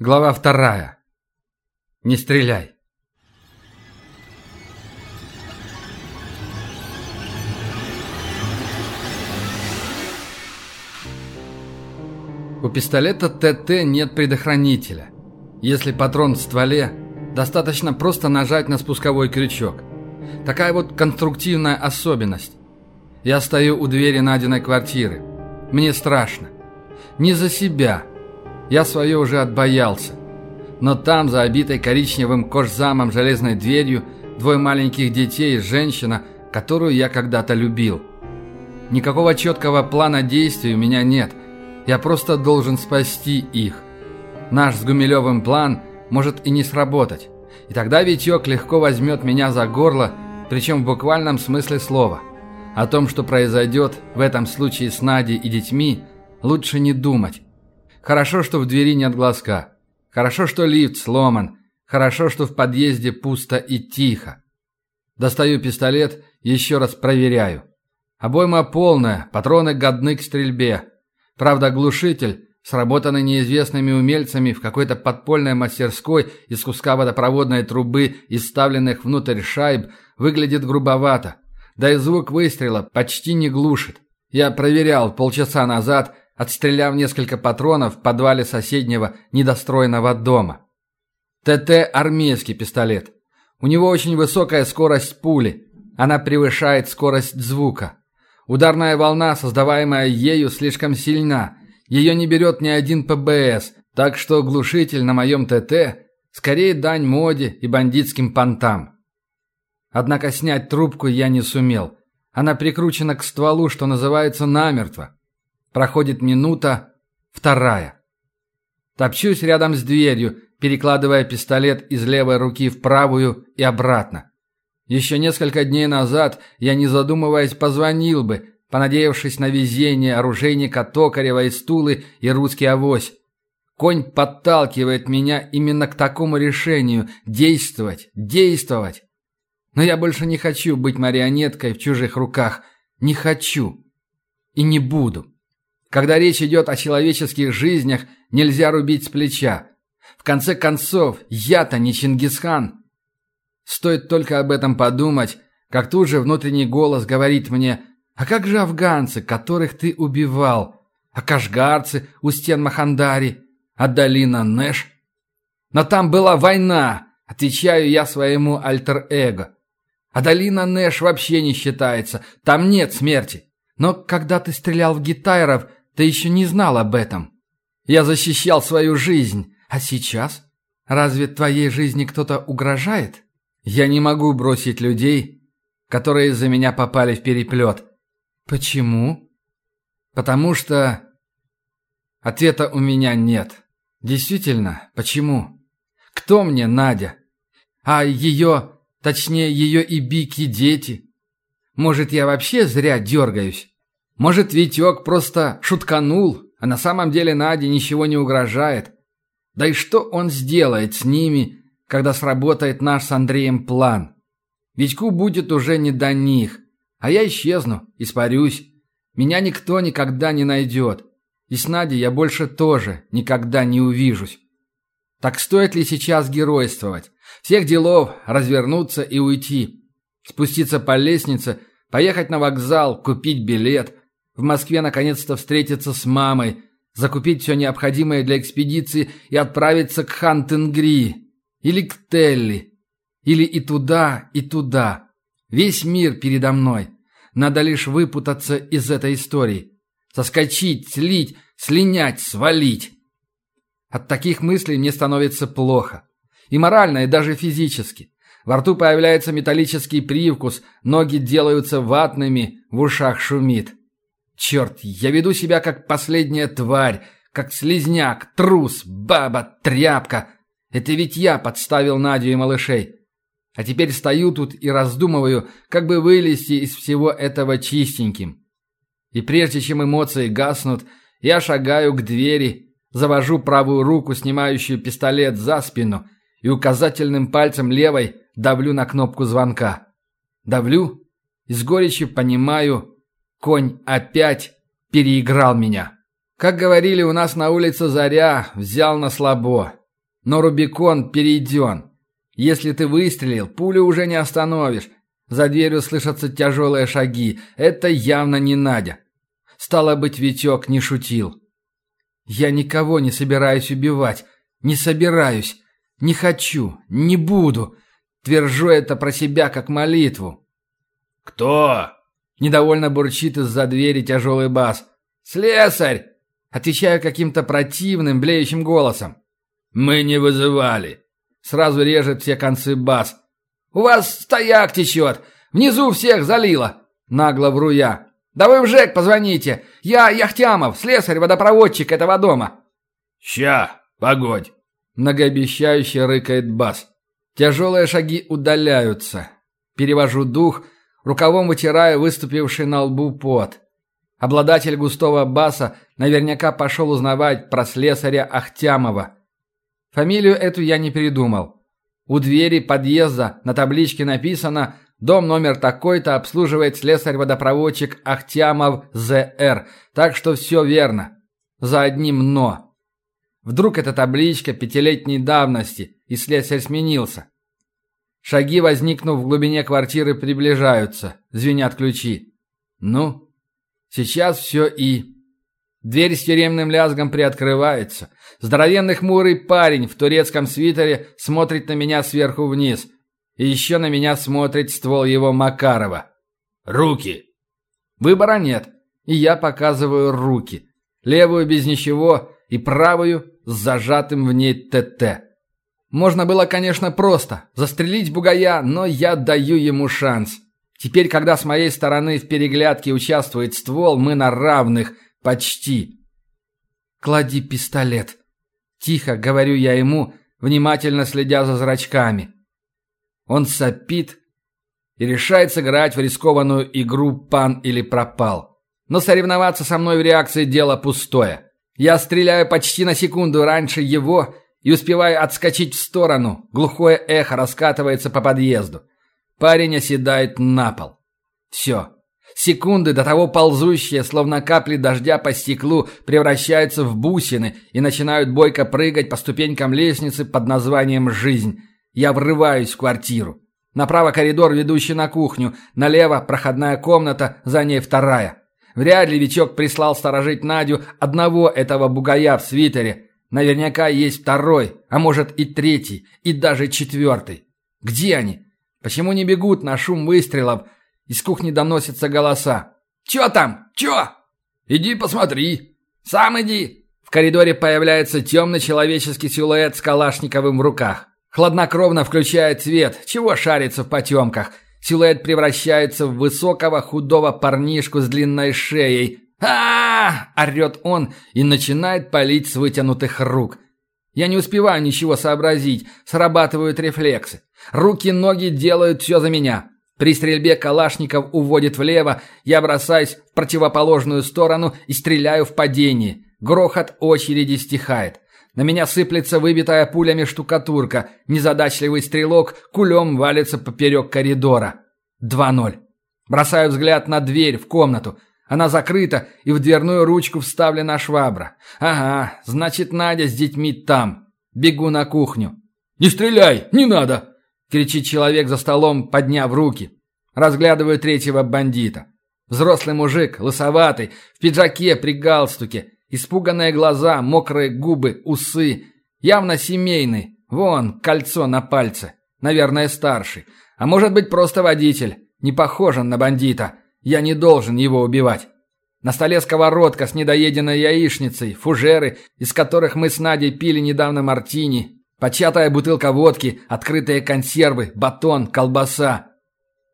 Глава вторая. Не стреляй. У пистолета ТТ нет предохранителя. Если патрон в стволе, достаточно просто нажать на спусковой крючок. Такая вот конструктивная особенность. Я стою у двери Надиной квартиры. Мне страшно. Не за себя. Я свое уже отбоялся. Но там, за обитой коричневым кожзамом железной дверью, двое маленьких детей и женщина, которую я когда-то любил. Никакого четкого плана действий у меня нет. Я просто должен спасти их. Наш с Гумилевым план может и не сработать. И тогда Витек легко возьмет меня за горло, причем в буквальном смысле слова. О том, что произойдет в этом случае с Надей и детьми, лучше не думать. Хорошо, что в двери нет глазка. Хорошо, что лифт сломан. Хорошо, что в подъезде пусто и тихо. Достаю пистолет, еще раз проверяю. Обойма полная, патроны годны к стрельбе. Правда, глушитель, сработанный неизвестными умельцами в какой-то подпольной мастерской из куска водопроводной трубы и вставленных внутрь шайб, выглядит грубовато. Да и звук выстрела почти не глушит. Я проверял полчаса назад, отстреляв несколько патронов в подвале соседнего недостроенного дома. ТТ – армейский пистолет. У него очень высокая скорость пули. Она превышает скорость звука. Ударная волна, создаваемая ею, слишком сильна. Ее не берет ни один ПБС, так что глушитель на моем ТТ скорее дань моде и бандитским понтам. Однако снять трубку я не сумел. Она прикручена к стволу, что называется, намертво. Проходит минута, вторая. Топчусь рядом с дверью, перекладывая пистолет из левой руки в правую и обратно. Еще несколько дней назад я, не задумываясь, позвонил бы, понадеявшись на везение оружейника Токарева и Стулы и русский авось. Конь подталкивает меня именно к такому решению – действовать, действовать. Но я больше не хочу быть марионеткой в чужих руках. Не хочу. И не буду. Когда речь идет о человеческих жизнях, нельзя рубить с плеча. В конце концов, я-то не Чингисхан. Стоит только об этом подумать, как тут же внутренний голос говорит мне «А как же афганцы, которых ты убивал? А кашгарцы у стен Махандари? А долина Нэш?» «Но там была война!» – отвечаю я своему альтер-эго. «А долина Нэш вообще не считается, там нет смерти. Но когда ты стрелял в гитайров, ты еще не знал об этом. Я защищал свою жизнь. А сейчас? Разве твоей жизни кто-то угрожает? Я не могу бросить людей, которые из-за меня попали в переплет. Почему? Потому что... Ответа у меня нет. Действительно, почему? Кто мне Надя? А ее, точнее ее и Бики дети? Может, я вообще зря дергаюсь? Может, Витек просто шутканул, а на самом деле Наде ничего не угрожает. Да и что он сделает с ними, когда сработает наш с Андреем план? Витьку будет уже не до них, а я исчезну, испарюсь. Меня никто никогда не найдет. И с Надей я больше тоже никогда не увижусь. Так стоит ли сейчас геройствовать? Всех делов развернуться и уйти. Спуститься по лестнице, поехать на вокзал, купить билет – в Москве наконец-то встретиться с мамой, закупить все необходимое для экспедиции и отправиться к Хантенгри. Или к Телли. Или и туда, и туда. Весь мир передо мной. Надо лишь выпутаться из этой истории. Соскочить, слить, слинять, свалить. От таких мыслей мне становится плохо. И морально, и даже физически. Во рту появляется металлический привкус, ноги делаются ватными, в ушах шумит. Черт, я веду себя как последняя тварь, как слизняк, трус, баба, тряпка. Это ведь я подставил Надю и малышей. А теперь стою тут и раздумываю, как бы вылезти из всего этого чистеньким. И прежде чем эмоции гаснут, я шагаю к двери, завожу правую руку, снимающую пистолет, за спину и указательным пальцем левой давлю на кнопку звонка. Давлю и с горечью понимаю, Конь опять переиграл меня. Как говорили у нас на улице Заря, взял на слабо. Но Рубикон перейден. Если ты выстрелил, пулю уже не остановишь. За дверью слышатся тяжелые шаги. Это явно не Надя. Стало быть, Витек не шутил. Я никого не собираюсь убивать. Не собираюсь. Не хочу. Не буду. Твержу это про себя как молитву. «Кто?» Недовольно бурчит из-за двери тяжелый бас. «Слесарь!» Отвечаю каким-то противным, блеющим голосом. «Мы не вызывали». Сразу режет все концы бас. «У вас стояк течет! Внизу всех залило!» Нагло вру я. «Да вы в ЖЭК позвоните! Я Яхтямов, слесарь-водопроводчик этого дома!» «Ща, погодь!» Многообещающе рыкает бас. Тяжелые шаги удаляются. Перевожу дух, рукавом вытираю выступивший на лбу пот. Обладатель густого баса наверняка пошел узнавать про слесаря Ахтямова. Фамилию эту я не передумал. У двери подъезда на табличке написано «Дом номер такой-то обслуживает слесарь-водопроводчик Ахтямов З.Р.», так что все верно. За одним «но». Вдруг эта табличка пятилетней давности, и слесарь сменился. Шаги, возникнув в глубине квартиры, приближаются, звенят ключи. Ну, Сейчас все и... Дверь с тюремным лязгом приоткрывается. Здоровенный хмурый парень в турецком свитере смотрит на меня сверху вниз. И еще на меня смотрит ствол его Макарова. «Руки!» Выбора нет. И я показываю руки. Левую без ничего и правую с зажатым в ней ТТ. Можно было, конечно, просто застрелить бугая, но я даю ему шанс. Теперь, когда с моей стороны в переглядке участвует ствол, мы на равных. Почти. «Клади пистолет». Тихо говорю я ему, внимательно следя за зрачками. Он сопит и решает сыграть в рискованную игру «пан или пропал». Но соревноваться со мной в реакции дело пустое. Я стреляю почти на секунду раньше его и успеваю отскочить в сторону. Глухое эхо раскатывается по подъезду. Парень оседает на пол. Все. Секунды до того ползущие, словно капли дождя по стеклу, превращаются в бусины и начинают бойко прыгать по ступенькам лестницы под названием «Жизнь». Я врываюсь в квартиру. Направо коридор, ведущий на кухню, налево проходная комната, за ней вторая. Вряд ли Вичок прислал сторожить Надю одного этого бугая в свитере. Наверняка есть второй, а может и третий, и даже четвертый. Где они? Почему не бегут на шум выстрелов? Из кухни доносятся голоса. «Чё там? Чё?» «Иди посмотри». «Сам иди». В коридоре появляется темный человеческий силуэт с калашниковым в руках. Хладнокровно включает свет. Чего шарится в потемках? Силуэт превращается в высокого худого парнишку с длинной шеей. а, -а, -а орет он и начинает палить с вытянутых рук. Я не успеваю ничего сообразить, срабатывают рефлексы. Руки-ноги делают все за меня. При стрельбе калашников уводит влево, я бросаюсь в противоположную сторону и стреляю в падении. Грохот очереди стихает. На меня сыплется выбитая пулями штукатурка. Незадачливый стрелок кулем валится поперек коридора. 2-0. Бросаю взгляд на дверь в комнату. Она закрыта, и в дверную ручку вставлена швабра. Ага, значит, Надя с детьми там. Бегу на кухню. «Не стреляй! Не надо!» кричит человек за столом, подняв руки. Разглядываю третьего бандита. Взрослый мужик, лысоватый, в пиджаке при галстуке, испуганные глаза, мокрые губы, усы. Явно семейный. Вон, кольцо на пальце. Наверное, старший. А может быть, просто водитель. Не похож он на бандита. Я не должен его убивать. На столе сковородка с недоеденной яичницей, фужеры, из которых мы с Надей пили недавно мартини, Початая бутылка водки, открытые консервы, батон, колбаса.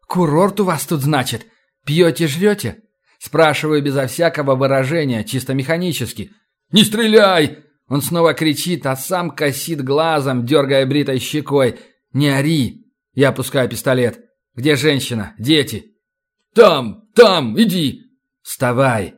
«Курорт у вас тут, значит? Пьете-жрете?» Спрашиваю безо всякого выражения, чисто механически. «Не стреляй!» Он снова кричит, а сам косит глазом, дергая бритой щекой. «Не ори!» Я опускаю пистолет. «Где женщина? Дети?» «Там! Там! Иди!» «Вставай!»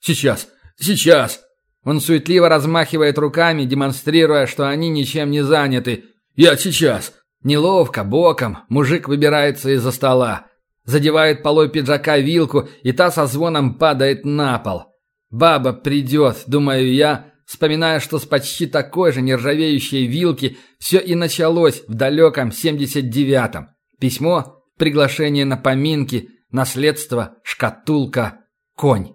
«Сейчас! Сейчас!» Он суетливо размахивает руками, демонстрируя, что они ничем не заняты. «Я сейчас!» Неловко, боком, мужик выбирается из-за стола. Задевает полой пиджака вилку, и та со звоном падает на пол. Баба придет, думаю я, вспоминая, что с почти такой же нержавеющей вилки все и началось в далеком 79-м. Письмо, приглашение на поминки, наследство, шкатулка, конь.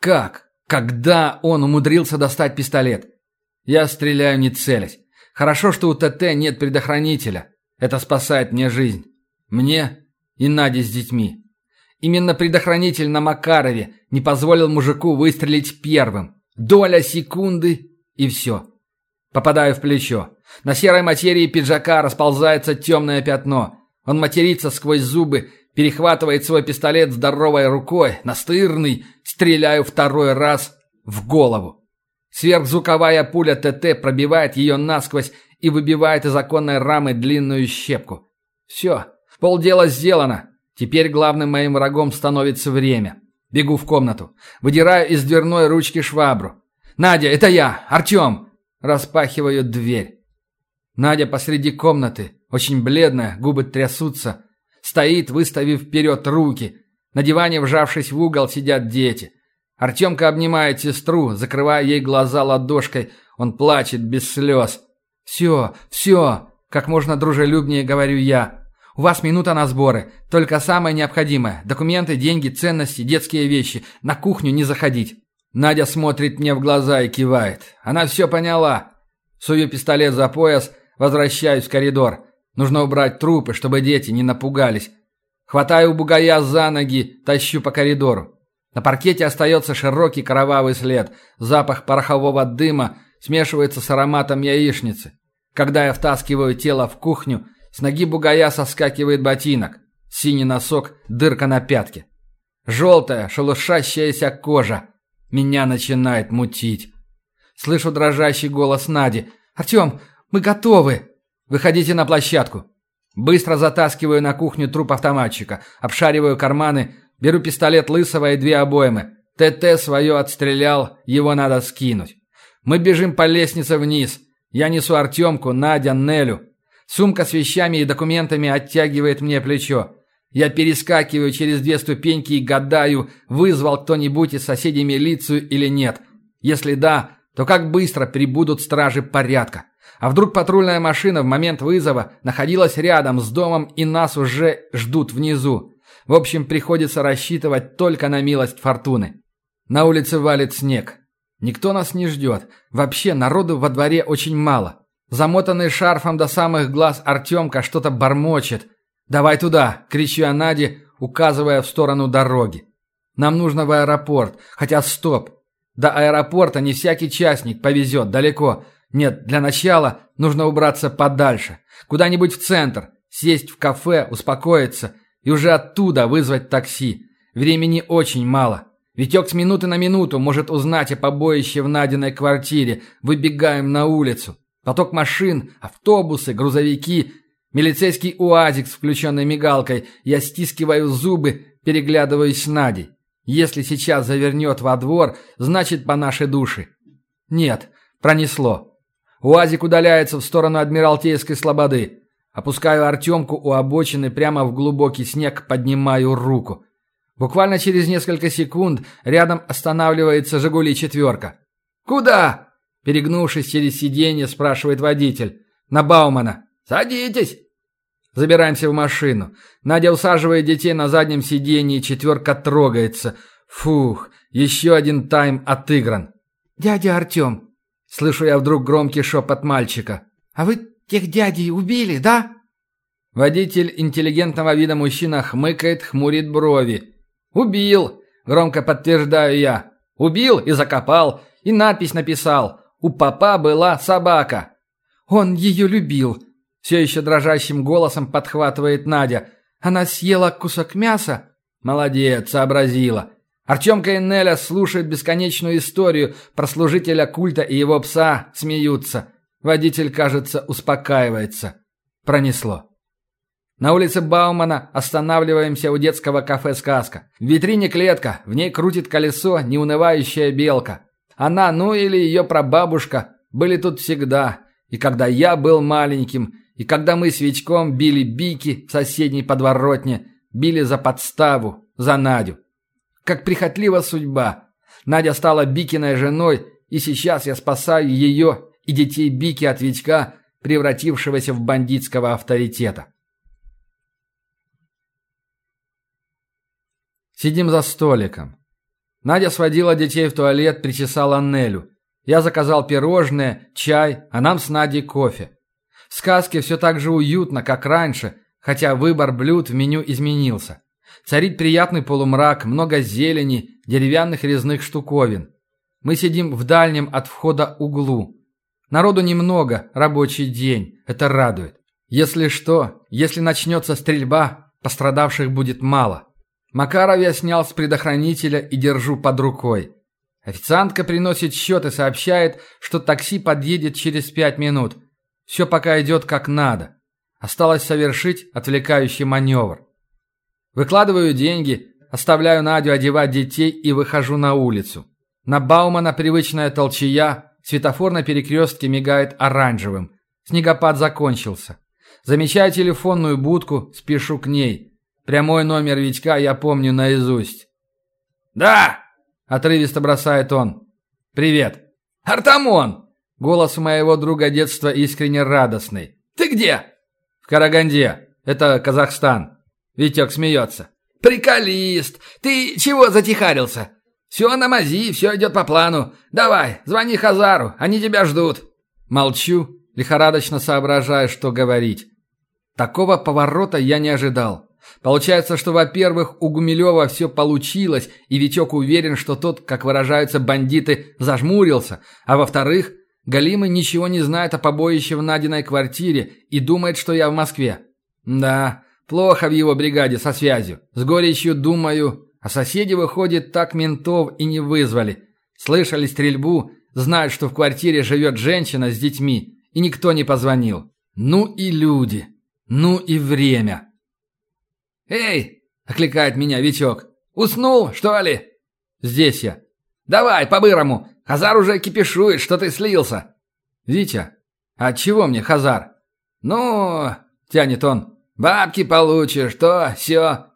Как? Когда он умудрился достать пистолет? Я стреляю не целясь. Хорошо, что у ТТ нет предохранителя. Это спасает мне жизнь. Мне и Наде с детьми. Именно предохранитель на Макарове не позволил мужику выстрелить первым. Доля секунды и все. Попадаю в плечо. На серой материи пиджака расползается темное пятно. Он матерится сквозь зубы, перехватывает свой пистолет здоровой рукой, настырный, стреляю второй раз в голову. Сверхзвуковая пуля ТТ пробивает ее насквозь и выбивает из оконной рамы длинную щепку. Все, полдела сделано. Теперь главным моим врагом становится время. Бегу в комнату. Выдираю из дверной ручки швабру. «Надя, это я! Артем!» Распахиваю дверь. Надя посреди комнаты, очень бледная, губы трясутся. Стоит, выставив вперед руки. На диване, вжавшись в угол, сидят дети. Артемка обнимает сестру, закрывая ей глаза ладошкой. Он плачет без слез. «Все, все!» – как можно дружелюбнее говорю я. «У вас минута на сборы. Только самое необходимое. Документы, деньги, ценности, детские вещи. На кухню не заходить». Надя смотрит мне в глаза и кивает. Она все поняла. Сую пистолет за пояс, возвращаюсь в коридор. Нужно убрать трупы, чтобы дети не напугались. Хватаю бугая за ноги, тащу по коридору. На паркете остается широкий кровавый след. Запах порохового дыма смешивается с ароматом яичницы. Когда я втаскиваю тело в кухню, с ноги бугая соскакивает ботинок. Синий носок, дырка на пятке. Желтая, шелушащаяся кожа. Меня начинает мутить. Слышу дрожащий голос Нади. «Артем, мы готовы!» «Выходите на площадку!» Быстро затаскиваю на кухню труп автоматчика, обшариваю карманы, Беру пистолет Лысого и две обоймы. ТТ свое отстрелял, его надо скинуть. Мы бежим по лестнице вниз. Я несу Артемку, Надя, Нелю. Сумка с вещами и документами оттягивает мне плечо. Я перескакиваю через две ступеньки и гадаю, вызвал кто-нибудь из соседей милицию или нет. Если да, то как быстро прибудут стражи порядка? А вдруг патрульная машина в момент вызова находилась рядом с домом и нас уже ждут внизу? В общем, приходится рассчитывать только на милость фортуны. На улице валит снег. Никто нас не ждет. Вообще, народу во дворе очень мало. Замотанный шарфом до самых глаз Артемка что-то бормочет. «Давай туда!» – кричу я Наде, указывая в сторону дороги. «Нам нужно в аэропорт. Хотя стоп. До аэропорта не всякий частник повезет далеко. Нет, для начала нужно убраться подальше. Куда-нибудь в центр. Сесть в кафе, успокоиться и уже оттуда вызвать такси. Времени очень мало. Витек с минуты на минуту может узнать о побоище в Надиной квартире. Выбегаем на улицу. Поток машин, автобусы, грузовики, милицейский уазик с включенной мигалкой. Я стискиваю зубы, переглядываясь с Надей. Если сейчас завернет во двор, значит по нашей душе. Нет, пронесло. УАЗик удаляется в сторону Адмиралтейской слободы. Опускаю Артемку у обочины прямо в глубокий снег, поднимаю руку. Буквально через несколько секунд рядом останавливается «Жигули» четверка. «Куда?» Перегнувшись через сиденье, спрашивает водитель. «На Баумана». «Садитесь!» Забираемся в машину. Надя усаживает детей на заднем сиденье, четверка трогается. Фух, еще один тайм отыгран. «Дядя Артем!» Слышу я вдруг громкий шепот мальчика. «А вы Тех дядей убили, да?» Водитель интеллигентного вида мужчина хмыкает, хмурит брови. «Убил!» – громко подтверждаю я. «Убил и закопал, и надпись написал. У папа была собака». «Он ее любил», – все еще дрожащим голосом подхватывает Надя. «Она съела кусок мяса?» «Молодец, сообразила». Артемка и Неля слушают бесконечную историю про служителя культа и его пса, смеются. Водитель, кажется, успокаивается. Пронесло. На улице Баумана останавливаемся у детского кафе «Сказка». В витрине клетка, в ней крутит колесо неунывающая белка. Она, ну или ее прабабушка, были тут всегда. И когда я был маленьким, и когда мы с Вичком били бики в соседней подворотне, били за подставу, за Надю. Как прихотлива судьба. Надя стала Бикиной женой И сейчас я спасаю ее и детей Бики от Витька, превратившегося в бандитского авторитета. Сидим за столиком. Надя сводила детей в туалет, причесала Нелю. Я заказал пирожные, чай, а нам с Надей кофе. В сказке все так же уютно, как раньше, хотя выбор блюд в меню изменился. Царит приятный полумрак, много зелени, деревянных резных штуковин. Мы сидим в дальнем от входа углу. Народу немного, рабочий день. Это радует. Если что, если начнется стрельба, пострадавших будет мало. Макаров я снял с предохранителя и держу под рукой. Официантка приносит счет и сообщает, что такси подъедет через пять минут. Все пока идет как надо. Осталось совершить отвлекающий маневр. Выкладываю деньги, оставляю Надю одевать детей и выхожу на улицу. На Баумана привычная толчая, светофор на перекрестке мигает оранжевым. Снегопад закончился. Замечаю телефонную будку, спешу к ней. Прямой номер Витька я помню наизусть. «Да!» – отрывисто бросает он. «Привет!» «Артамон!» – голос моего друга детства искренне радостный. «Ты где?» «В Караганде. Это Казахстан». Витек смеется. «Приколист! Ты чего затихарился? Все на мази, все идет по плану. Давай, звони Хазару, они тебя ждут». Молчу, лихорадочно соображая, что говорить. Такого поворота я не ожидал. Получается, что, во-первых, у Гумилева все получилось, и Витек уверен, что тот, как выражаются бандиты, зажмурился, а во-вторых, Галима ничего не знает о побоище в Надиной квартире и думает, что я в Москве. Да, плохо в его бригаде со связью. С горечью думаю, а соседи, выходит, так ментов и не вызвали. Слышали стрельбу, знают, что в квартире живет женщина с детьми, и никто не позвонил. Ну и люди. Ну и время. «Эй!» – окликает меня Витек. «Уснул, что ли?» «Здесь я». «Давай, по-бырому! Хазар уже кипишует, что ты слился!» «Витя, а чего мне Хазар?» «Ну...» – тянет он. «Бабки получишь, то, все.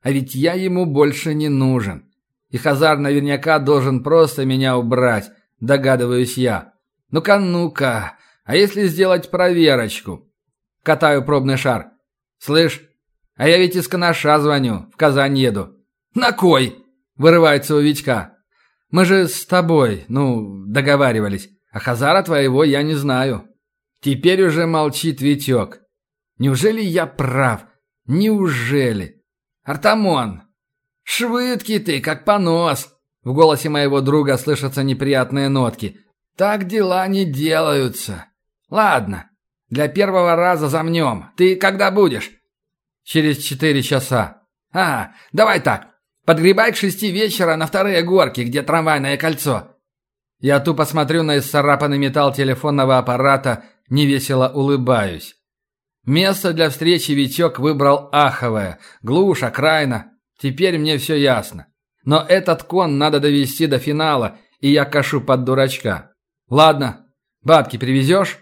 А ведь я ему больше не нужен. И Хазар наверняка должен просто меня убрать, догадываюсь я. Ну-ка, ну-ка, а если сделать проверочку? Катаю пробный шар. Слышь, а я ведь из Канаша звоню, в Казань еду. На кой? Вырывается у Витька. Мы же с тобой, ну, договаривались. А Хазара твоего я не знаю. Теперь уже молчит Витек. Неужели я прав? Неужели? Артамон, швыдкий ты, как понос. В голосе моего друга слышатся неприятные нотки. Так дела не делаются. Ладно, для первого раза замнем. Ты когда будешь? Через четыре часа. А, давай так. Подгребай к шести вечера на вторые горки, где трамвайное кольцо. Я тупо смотрю на исцарапанный металл телефонного аппарата, невесело улыбаюсь. Место для встречи Витек выбрал аховое. Глушь, окраина. Теперь мне все ясно. Но этот кон надо довести до финала, и я кашу под дурачка. Ладно, бабки привезешь?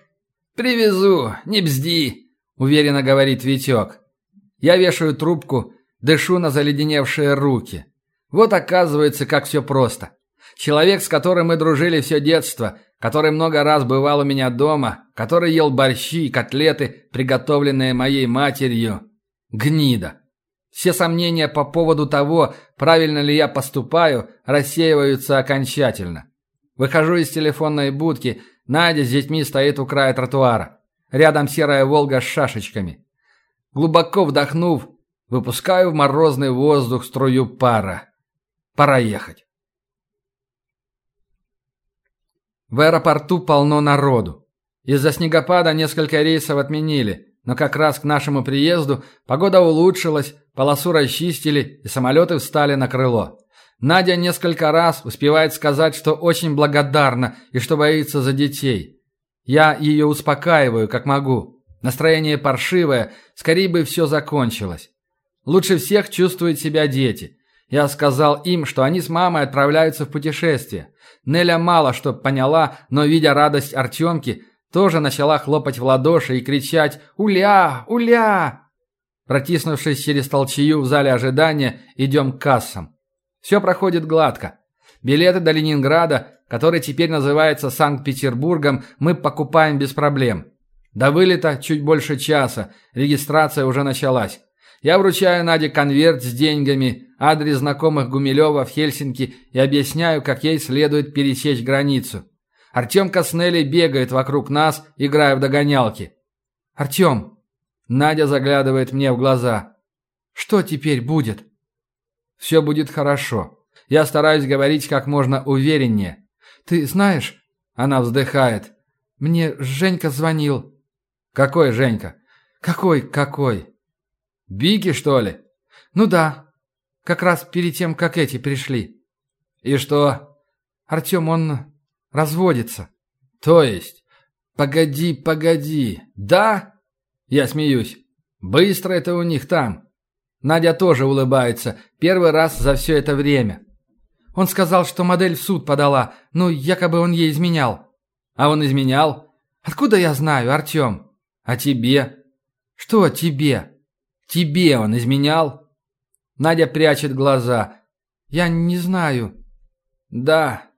Привезу, не бзди, уверенно говорит Витек. Я вешаю трубку, дышу на заледеневшие руки. Вот оказывается, как все просто. Человек, с которым мы дружили все детство, который много раз бывал у меня дома, который ел борщи и котлеты, приготовленные моей матерью. Гнида. Все сомнения по поводу того, правильно ли я поступаю, рассеиваются окончательно. Выхожу из телефонной будки, Надя с детьми стоит у края тротуара. Рядом серая «Волга» с шашечками. Глубоко вдохнув, выпускаю в морозный воздух струю пара. Пора ехать. В аэропорту полно народу. Из-за снегопада несколько рейсов отменили, но как раз к нашему приезду погода улучшилась, полосу расчистили и самолеты встали на крыло. Надя несколько раз успевает сказать, что очень благодарна и что боится за детей. Я ее успокаиваю, как могу. Настроение паршивое, скорее бы все закончилось. Лучше всех чувствуют себя дети. Я сказал им, что они с мамой отправляются в путешествие. Неля мало что поняла, но, видя радость Артемки, тоже начала хлопать в ладоши и кричать «Уля! Уля!». Протиснувшись через толчью в зале ожидания, идем к кассам. Все проходит гладко. Билеты до Ленинграда, который теперь называется Санкт-Петербургом, мы покупаем без проблем. До вылета чуть больше часа, регистрация уже началась. Я вручаю Наде конверт с деньгами, адрес знакомых Гумилева в Хельсинки и объясняю, как ей следует пересечь границу. Артем Коснелли бегает вокруг нас, играя в догонялки. «Артем!» Надя заглядывает мне в глаза. «Что теперь будет?» «Все будет хорошо. Я стараюсь говорить как можно увереннее. Ты знаешь...» Она вздыхает. «Мне Женька звонил». «Какой Женька?» «Какой, какой?» «Бики, что ли?» «Ну да. Как раз перед тем, как эти пришли». «И что?» «Артем, он разводится». «То есть?» «Погоди, погоди. Да?» Я смеюсь. «Быстро это у них там». Надя тоже улыбается. Первый раз за все это время. Он сказал, что модель в суд подала. Ну, якобы он ей изменял. А он изменял? Откуда я знаю, Артем? А тебе? Что тебе? Тебе он изменял? Надя прячет глаза. Я не знаю. Да.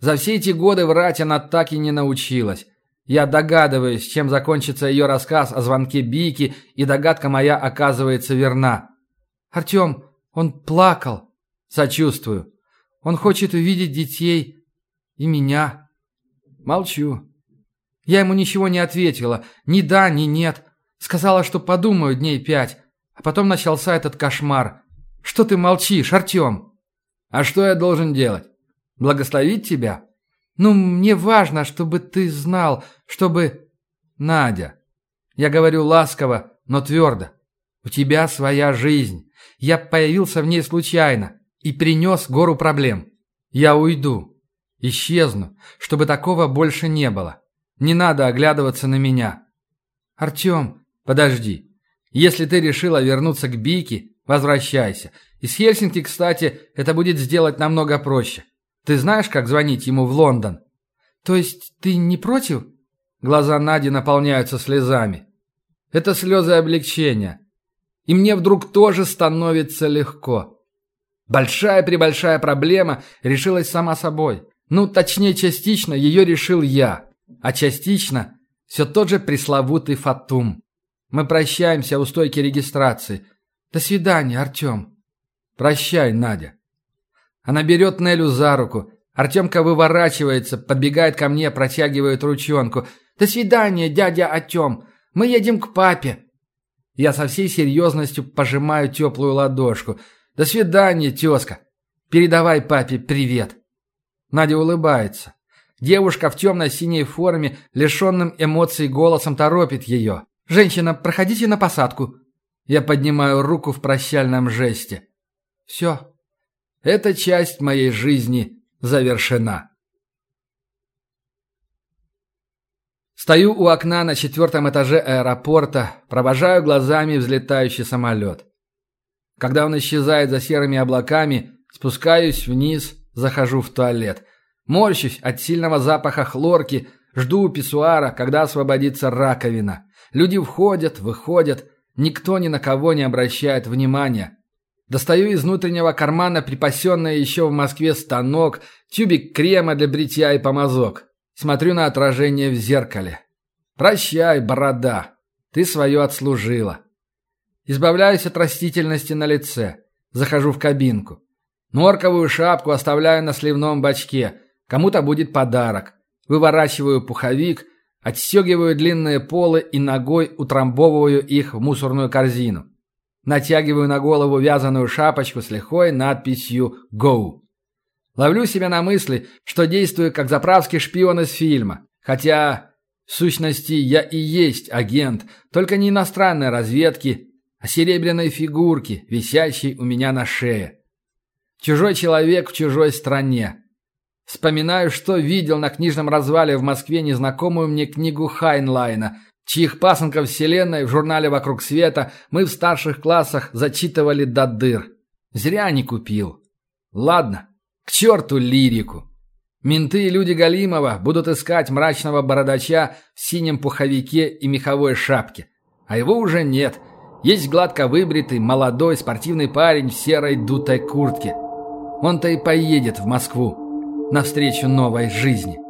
За все эти годы врать она так и не научилась. Я догадываюсь, чем закончится ее рассказ о звонке Бики, и догадка моя оказывается верна. Артем, он плакал. Сочувствую. Он хочет увидеть детей и меня. Молчу. Я ему ничего не ответила. Ни да, ни нет. Сказала, что подумаю дней пять. А потом начался этот кошмар. Что ты молчишь, Артем? А что я должен делать? Благословить тебя? Ну, мне важно, чтобы ты знал, чтобы... Надя. Я говорю ласково, но твердо. У тебя своя жизнь. Я появился в ней случайно и принес гору проблем. Я уйду. Исчезну, чтобы такого больше не было. Не надо оглядываться на меня. Артем, подожди. Если ты решила вернуться к Бике, возвращайся. Из Хельсинки, кстати, это будет сделать намного проще. Ты знаешь, как звонить ему в Лондон? То есть ты не против? Глаза Нади наполняются слезами. Это слезы облегчения. И мне вдруг тоже становится легко. Большая-пребольшая проблема решилась сама собой. Ну, точнее, частично ее решил я. А частично все тот же пресловутый Фатум. Мы прощаемся у стойки регистрации. До свидания, Артем. Прощай, Надя. Она берет Нелю за руку. Артемка выворачивается, подбегает ко мне, протягивает ручонку. «До свидания, дядя Артем. Мы едем к папе». Я со всей серьезностью пожимаю теплую ладошку – «До свидания, тезка. Передавай папе привет». Надя улыбается. Девушка в темно-синей форме, лишенным эмоций голосом торопит ее. «Женщина, проходите на посадку». Я поднимаю руку в прощальном жесте. «Все. Эта часть моей жизни завершена». Стою у окна на четвертом этаже аэропорта, провожаю глазами взлетающий самолет. Когда он исчезает за серыми облаками, спускаюсь вниз, захожу в туалет. Морщусь от сильного запаха хлорки, жду у писсуара, когда освободится раковина. Люди входят, выходят, никто ни на кого не обращает внимания. Достаю из внутреннего кармана припасенный еще в Москве станок, тюбик крема для бритья и помазок. Смотрю на отражение в зеркале. «Прощай, борода, ты свое отслужила». Избавляюсь от растительности на лице. Захожу в кабинку. Норковую шапку оставляю на сливном бачке. Кому-то будет подарок. Выворачиваю пуховик, отстегиваю длинные полы и ногой утрамбовываю их в мусорную корзину. Натягиваю на голову вязаную шапочку с лихой надписью «Go». Ловлю себя на мысли, что действую как заправский шпион из фильма. Хотя, в сущности, я и есть агент, только не иностранной разведки, о серебряной фигурке, висящей у меня на шее. Чужой человек в чужой стране. Вспоминаю, что видел на книжном развале в Москве незнакомую мне книгу Хайнлайна, чьих пасынков вселенной в журнале «Вокруг света» мы в старших классах зачитывали до дыр. Зря не купил. Ладно, к черту лирику. Менты и люди Галимова будут искать мрачного бородача в синем пуховике и меховой шапке. А его уже нет – есть гладко выбритый, молодой, спортивный парень в серой дутой куртке. Он-то и поедет в Москву. Навстречу новой жизни.